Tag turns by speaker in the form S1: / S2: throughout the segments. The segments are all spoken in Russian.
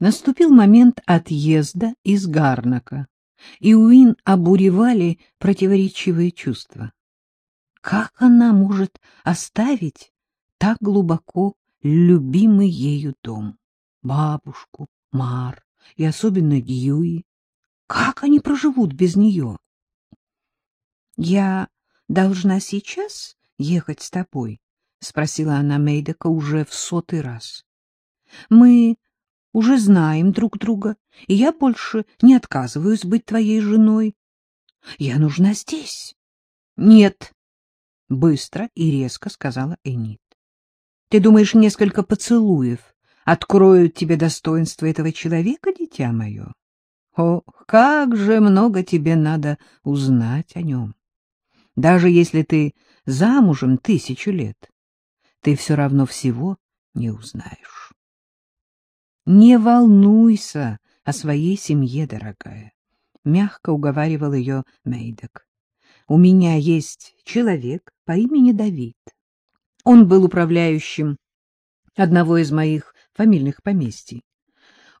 S1: Наступил момент отъезда из Гарнака, и Уин обуревали противоречивые чувства. Как она может оставить так глубоко любимый ею дом? Бабушку, Мар и особенно Дьюи. Как они проживут без нее? — Я должна сейчас ехать с тобой? — спросила она Мейдека уже в сотый раз. — Мы уже знаем друг друга, и я больше не отказываюсь быть твоей женой. Я нужна здесь. — Нет, — быстро и резко сказала Энит. — Ты думаешь, несколько поцелуев откроют тебе достоинство этого человека, дитя мое? О, как же много тебе надо узнать о нем! Даже если ты замужем тысячу лет, ты все равно всего не узнаешь. Не волнуйся о своей семье, дорогая, — мягко уговаривал ее Мейдок. У меня есть человек по имени Давид. Он был управляющим одного из моих фамильных поместий.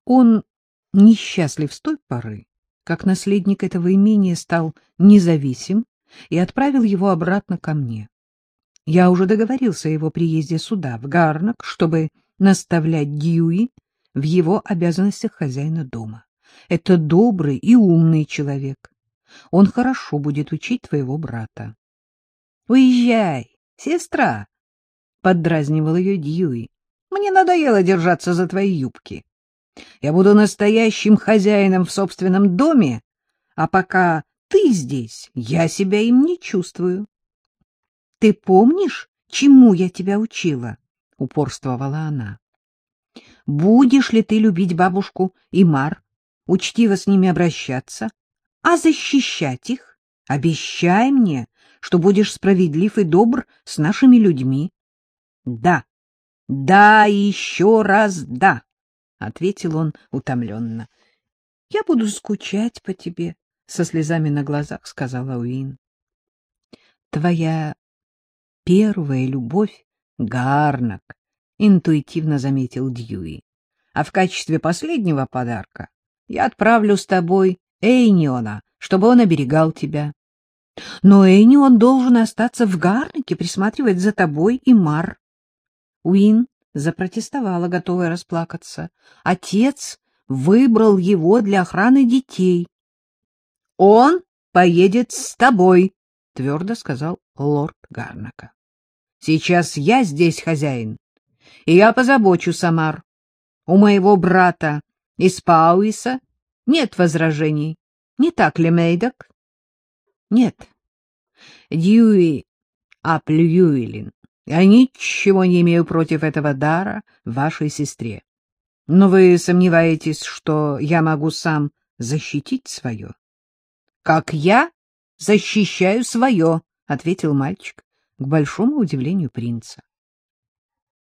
S1: Он несчастлив с той поры, как наследник этого имения стал независим и отправил его обратно ко мне. Я уже договорился о его приезде сюда, в Гарнак, чтобы наставлять Дьюи в его обязанностях хозяина дома. Это добрый и умный человек. Он хорошо будет учить твоего брата. — Уезжай, сестра! — поддразнивал ее Дьюи. — Мне надоело держаться за твои юбки. Я буду настоящим хозяином в собственном доме, а пока ты здесь, я себя им не чувствую. — Ты помнишь, чему я тебя учила? — упорствовала она. — Будешь ли ты любить бабушку и Мар, учтиво с ними обращаться, а защищать их? Обещай мне, что будешь справедлив и добр с нашими людьми. — Да, да еще раз да. — ответил он утомленно. — Я буду скучать по тебе, — со слезами на глазах сказала Уин. — Твоя первая любовь — Гарнак, — интуитивно заметил Дьюи. — А в качестве последнего подарка я отправлю с тобой Эйниона, чтобы он оберегал тебя. Но Эйнион должен остаться в Гарнаке, присматривать за тобой и Мар. Уин запротестовала, готовая расплакаться. Отец выбрал его для охраны детей. — Он поедет с тобой, — твердо сказал лорд Гарнака. — Сейчас я здесь хозяин, и я позабочу Самар. У моего брата из Пауиса нет возражений. Не так ли, Мейдок? — Нет. Дьюи Аплюилин я ничего не имею против этого дара вашей сестре. Но вы сомневаетесь, что я могу сам защитить свое? — Как я защищаю свое, — ответил мальчик, к большому удивлению принца.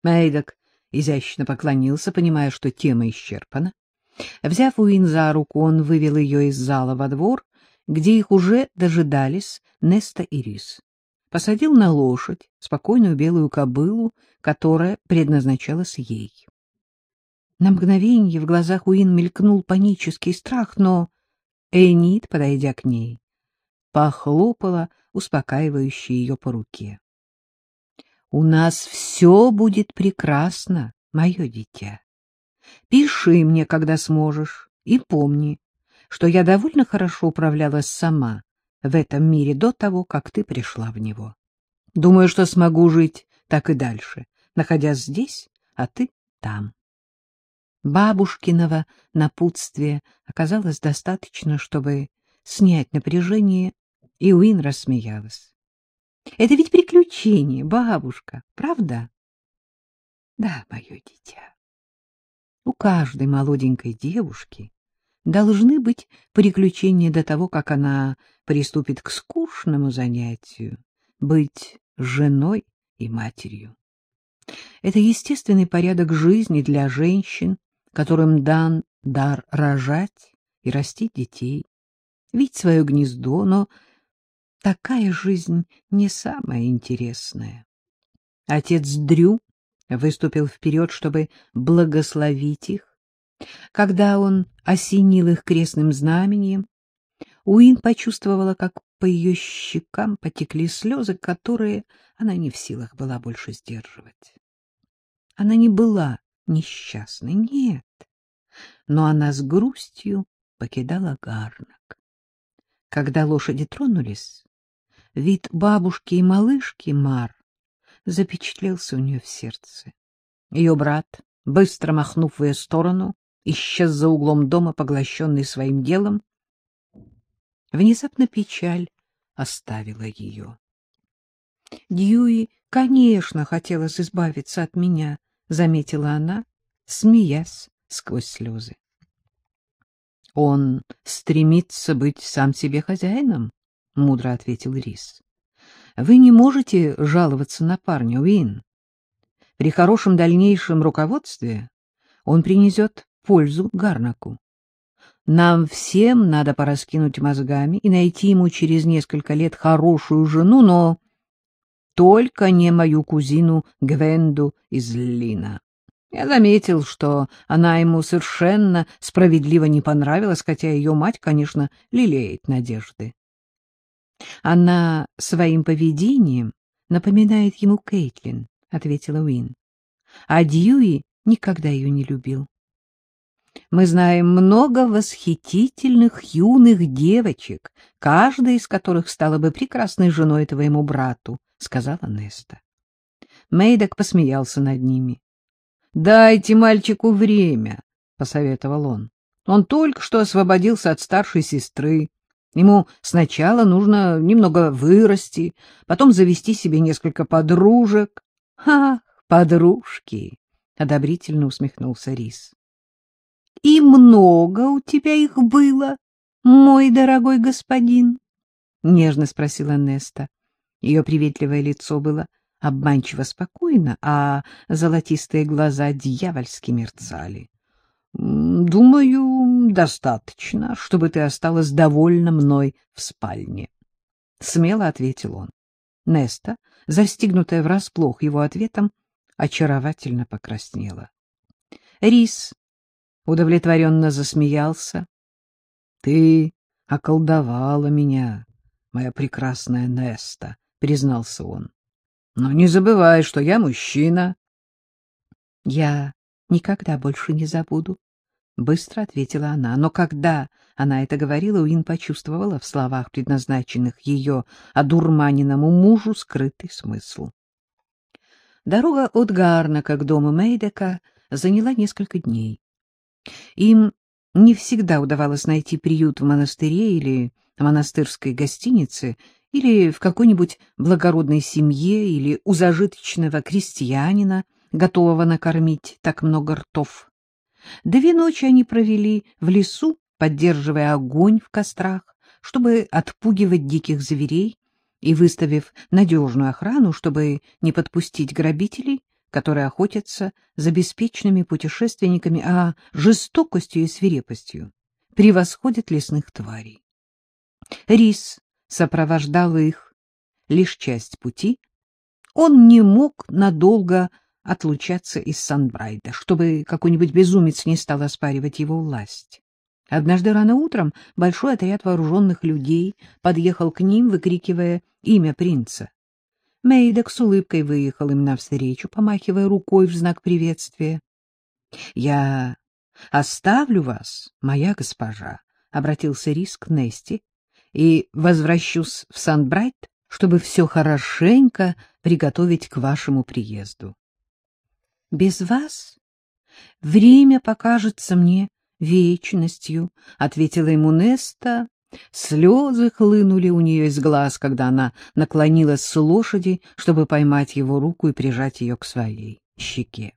S1: Мейдок изящно поклонился, понимая, что тема исчерпана. Взяв Уин за руку, он вывел ее из зала во двор, где их уже дожидались Неста и Рис посадил на лошадь спокойную белую кобылу, которая предназначалась ей. На мгновение в глазах Уин мелькнул панический страх, но Энит, подойдя к ней, похлопала успокаивающе ее по руке. — У нас все будет прекрасно, мое дитя. Пиши мне, когда сможешь, и помни, что я довольно хорошо управлялась сама в этом мире до того, как ты пришла в него. Думаю, что смогу жить так и дальше, находясь здесь, а ты там. Бабушкиного напутствия оказалось достаточно, чтобы снять напряжение, и Уин рассмеялась. — Это ведь приключение, бабушка, правда? — Да, мое дитя. У каждой молоденькой девушки должны быть приключения до того, как она приступит к скучному занятию — быть женой и матерью. Это естественный порядок жизни для женщин, которым дан дар рожать и растить детей, видеть свое гнездо, но такая жизнь не самая интересная. Отец Дрю выступил вперед, чтобы благословить их, Когда он осенил их крестным знамением, Уин почувствовала, как по ее щекам потекли слезы, которые она не в силах была больше сдерживать. Она не была несчастной, нет, но она с грустью покидала гарнак. Когда лошади тронулись, вид бабушки и малышки Мар запечатлелся у нее в сердце. Ее брат, быстро махнув в ее сторону, исчез за углом дома, поглощенный своим делом. Внезапно печаль оставила ее. Дьюи, конечно, хотелось избавиться от меня, — заметила она, смеясь сквозь слезы. — Он стремится быть сам себе хозяином, — мудро ответил Рис. — Вы не можете жаловаться на парня, Уин. При хорошем дальнейшем руководстве он принесет пользу Гарнаку. Нам всем надо пораскинуть мозгами и найти ему через несколько лет хорошую жену, но только не мою кузину Гвенду из Лина. Я заметил, что она ему совершенно справедливо не понравилась, хотя ее мать, конечно, лелеет надежды. Она своим поведением напоминает ему Кейтлин, — ответила Уин. А Дьюи никогда ее не любил. Мы знаем много восхитительных юных девочек, каждая из которых стала бы прекрасной женой твоему брату, — сказала Неста. Мейдок посмеялся над ними. — Дайте мальчику время, — посоветовал он. Он только что освободился от старшей сестры. Ему сначала нужно немного вырасти, потом завести себе несколько подружек. — Ах, подружки! — одобрительно усмехнулся Рис. — И много у тебя их было, мой дорогой господин? — нежно спросила Неста. Ее приветливое лицо было обманчиво спокойно, а золотистые глаза дьявольски мерцали. — Думаю, достаточно, чтобы ты осталась довольна мной в спальне. Смело ответил он. Неста, застигнутая врасплох его ответом, очаровательно покраснела. Рис удовлетворенно засмеялся. — Ты околдовала меня, моя прекрасная Неста, — признался он. — Но не забывай, что я мужчина. — Я никогда больше не забуду, — быстро ответила она. Но когда она это говорила, Уин почувствовала в словах, предназначенных ее одурманенному мужу, скрытый смысл. Дорога от Гарнака к дому Мейдека заняла несколько дней. Им не всегда удавалось найти приют в монастыре или монастырской гостинице, или в какой-нибудь благородной семье, или у зажиточного крестьянина, готового накормить так много ртов. Две ночи они провели в лесу, поддерживая огонь в кострах, чтобы отпугивать диких зверей и выставив надежную охрану, чтобы не подпустить грабителей которые охотятся за беспечными путешественниками, а жестокостью и свирепостью превосходят лесных тварей. Рис сопровождал их лишь часть пути. Он не мог надолго отлучаться из Санбрайда, чтобы какой-нибудь безумец не стал оспаривать его власть. Однажды рано утром большой отряд вооруженных людей подъехал к ним, выкрикивая имя принца. Мейдок с улыбкой выехал им навстречу, помахивая рукой в знак приветствия. — Я оставлю вас, моя госпожа, — обратился Рис к Нести, — и возвращусь в Сан-Брайт, чтобы все хорошенько приготовить к вашему приезду. — Без вас время покажется мне вечностью, — ответила ему Неста, Слезы хлынули у нее из глаз, когда она наклонилась с лошади, чтобы поймать его руку и прижать ее к своей щеке.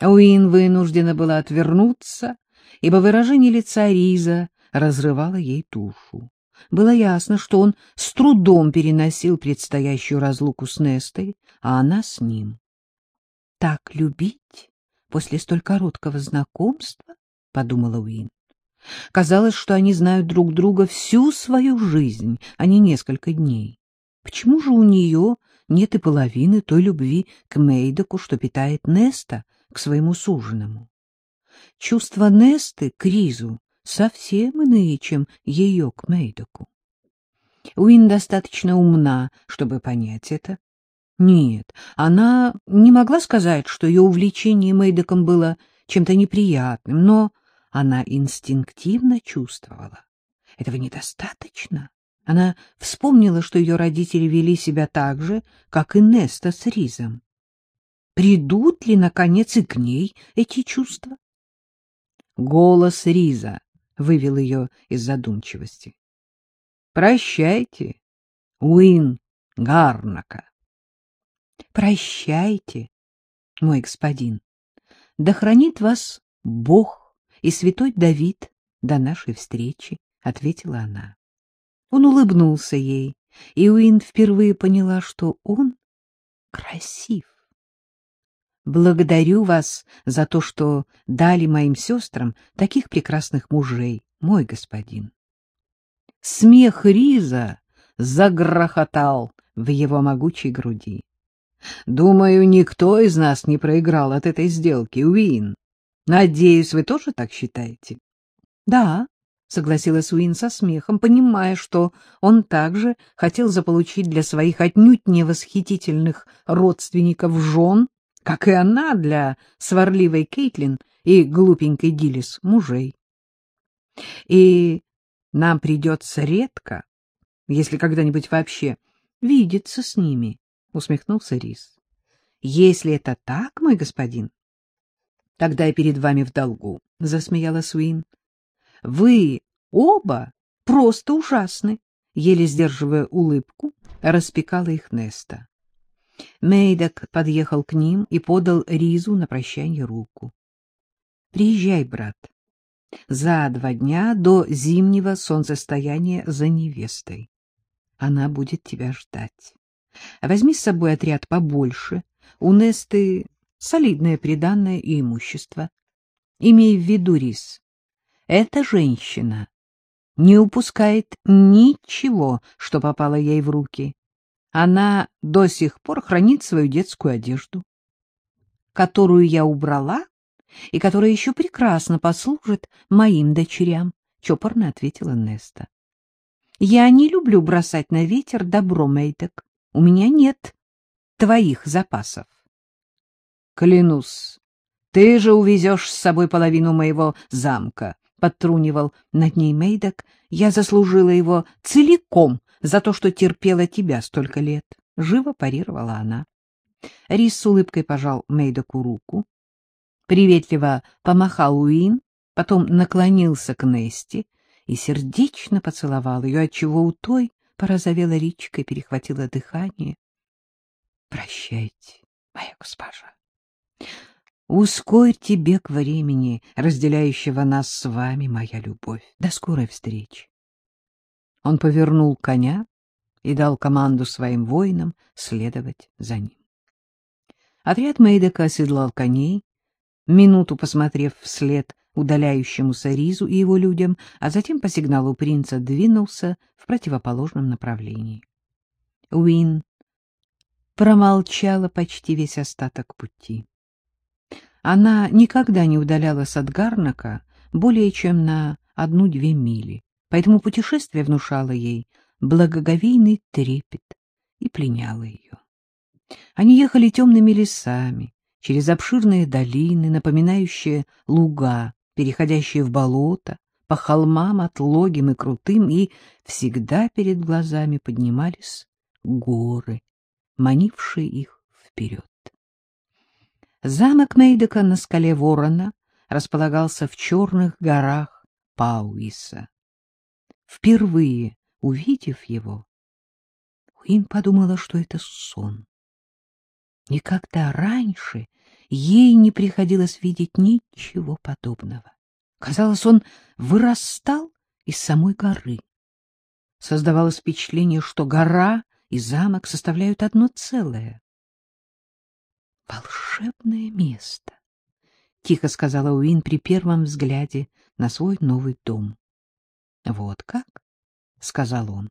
S1: Уин вынуждена была отвернуться, ибо выражение лица Риза разрывало ей душу. Было ясно, что он с трудом переносил предстоящую разлуку с Нестой, а она с ним. «Так любить после столь короткого знакомства?» — подумала Уин. Казалось, что они знают друг друга всю свою жизнь, а не несколько дней. Почему же у нее нет и половины той любви к Мейдоку, что питает Неста к своему суженому? чувства Несты к Ризу совсем иные, чем ее к Мейдоку. Уин достаточно умна, чтобы понять это. Нет, она не могла сказать, что ее увлечение Мейдоком было чем-то неприятным, но она инстинктивно чувствовала. Этого недостаточно. Она вспомнила, что ее родители вели себя так же, как и Неста с Ризом. Придут ли, наконец, и к ней эти чувства? Голос Риза вывел ее из задумчивости. — Прощайте, Уин Гарнака. — Прощайте, мой господин. Да хранит вас Бог и святой Давид до нашей встречи, — ответила она. Он улыбнулся ей, и Уин впервые поняла, что он красив. Благодарю вас за то, что дали моим сестрам таких прекрасных мужей, мой господин. Смех Риза загрохотал в его могучей груди. Думаю, никто из нас не проиграл от этой сделки, Уин. Надеюсь, вы тоже так считаете? Да, — согласилась Уин со смехом, понимая, что он также хотел заполучить для своих отнюдь невосхитительных родственников жен, как и она для сварливой Кейтлин и глупенькой Гиллис мужей. И нам придется редко, если когда-нибудь вообще, видеться с ними, — усмехнулся Рис. — Если это так, мой господин, тогда я перед вами в долгу, — засмеялась Уин. Вы оба просто ужасны, еле сдерживая улыбку, распекала их Неста. Мейдок подъехал к ним и подал Ризу на прощание руку. — Приезжай, брат, за два дня до зимнего солнцестояния за невестой. Она будет тебя ждать. Возьми с собой отряд побольше, у Несты солидное приданное и имущество. Имей в виду, Рис, эта женщина не упускает ничего, что попало ей в руки. Она до сих пор хранит свою детскую одежду, которую я убрала и которая еще прекрасно послужит моим дочерям, — чопорно ответила Неста. — Я не люблю бросать на ветер добро, Мейдек. У меня нет твоих запасов. — Клянусь, ты же увезешь с собой половину моего замка, подтрунивал над ней Мейдок, я заслужила его целиком за то, что терпела тебя столько лет. Живо парировала она. Рис с улыбкой пожал Мейдоку руку, приветливо помахал Уин, потом наклонился к Нести и сердечно поцеловал ее, отчего у той порозовела речка и перехватила дыхание. — Прощайте, моя госпожа. Ускорьте бег времени, разделяющего нас с вами, моя любовь. До скорой встречи. Он повернул коня и дал команду своим воинам следовать за ним. Отряд Мейдека оседлал коней, минуту посмотрев вслед удаляющемуся Ризу и его людям, а затем по сигналу принца двинулся в противоположном направлении. Уин промолчала почти весь остаток пути. Она никогда не удалялась от Гарнака более чем на одну-две мили, поэтому путешествие внушало ей благоговейный трепет и пленяло ее. Они ехали темными лесами, через обширные долины, напоминающие луга, переходящие в болото, по холмам отлогим и крутым, и всегда перед глазами поднимались горы, манившие их вперед. Замок Мейдека на скале Ворона располагался в черных горах Пауиса. Впервые увидев его, Уин подумала, что это сон. Никогда раньше ей не приходилось видеть ничего подобного. Казалось, он вырастал из самой горы. Создавалось впечатление, что гора и замок составляют одно целое. Волшебное место, — тихо сказала Уин при первом взгляде на свой новый дом. — Вот как? — сказал он.